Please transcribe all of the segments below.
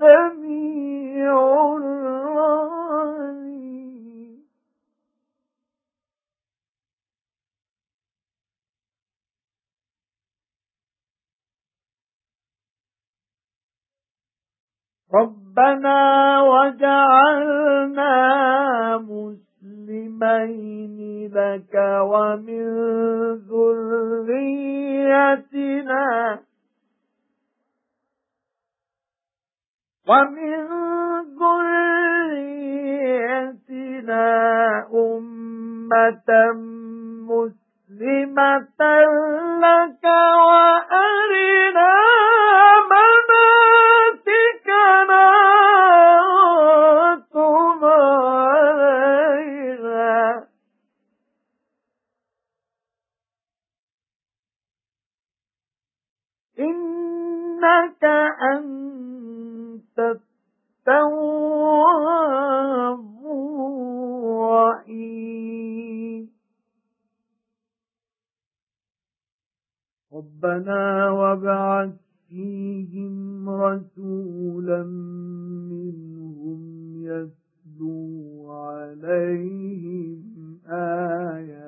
السَّمِيعُ رَبَّنَا وَاجْعَلْنَا مُسْلِمَيْنِ لَكَ وَمِن ذُرِّيَّتِنَا وَمِن ذُرِّيَّتِنَا أُمَّةً مُسْلِمَةً لَكَ وَأَرِنَا مَنَاسِكَنَا وَتُبْ عَلَيْنَا. إِنَّكَ أَنْتَ الرَّحِيمُ رَبَّنَا. وَابْعَثْ فِيهِمْ رَسُولًا مِنْهُمْ يَتْلُو عَلَيْهِمْ آيَاتِكَ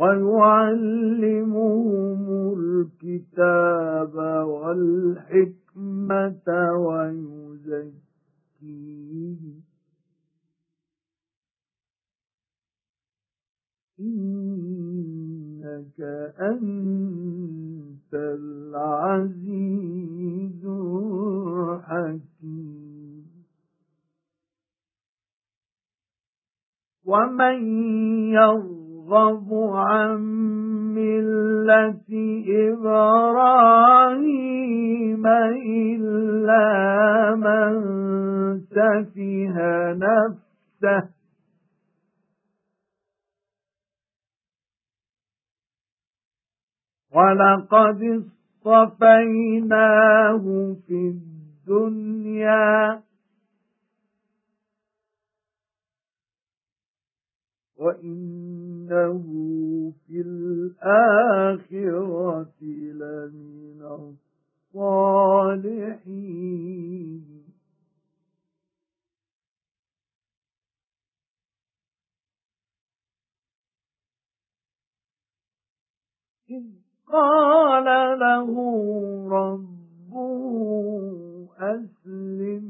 وَيُعَلِّمُهُمُ الْكِتَابَ وَالْحِكْمَةَ وَيُزَكِّيهِمْ. إِنَّكَ أَنْتَ الْعَزِيزُ الْحَكِيمُ. وَمَن يَرْغَبُ عَن مِّلَّةِ إِبْرَاهِيمَ إِلَّا مَن سَفِهَ نَفْسَهُ وَلَقَدِ اصْطَفَيْنَاهُ فِي الدُّنْيَا وَإِنَّهُ فِي الْآخِرَةِ لَمِنَ الصَّالِحِينَ. إِذْ قَالَ لَهُ رَبُّهُ أَسْلِمْ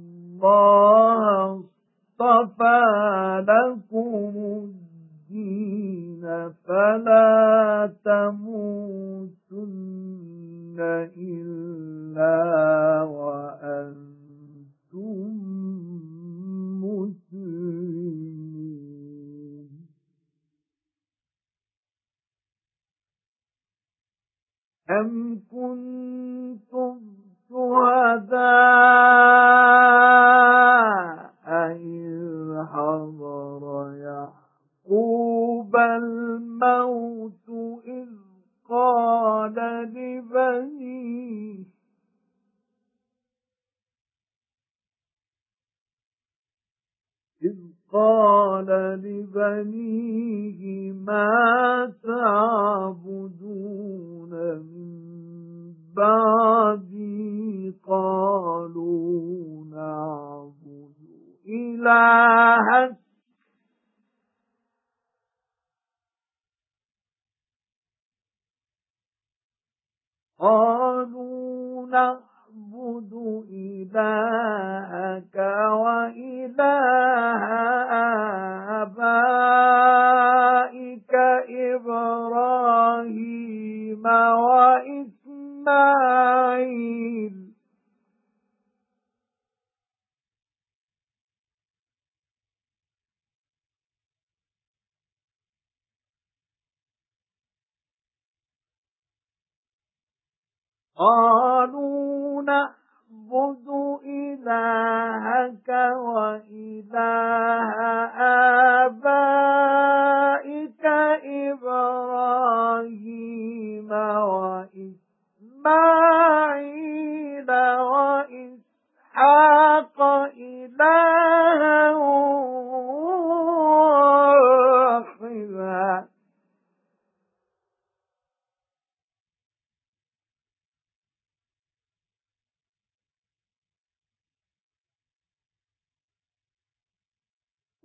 اصْطَفَى لَكُمُ الدِّينَ فَلَا تَمُوتُنَّ إِلَّا إِذْ قَالَ لِبَنِيهِ قال ما تعبدون من بعدي؟ قالوا نعبد إلهك. قالوا نعبد إلهك وإله آبائك إبراهيم وإسماعيل. قالوا نعبد إلهك وإله آبائك إبراهيم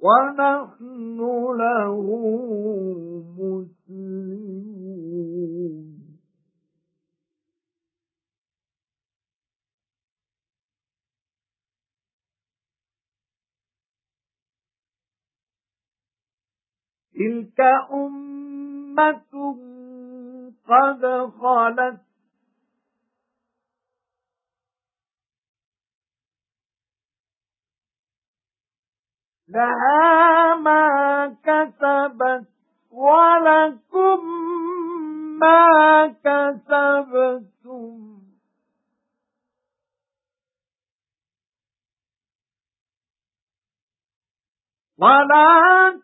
ونحن له مسلمون. تلك أمة قد خلت لها ما كسبت ولكم ما كسبتم ولا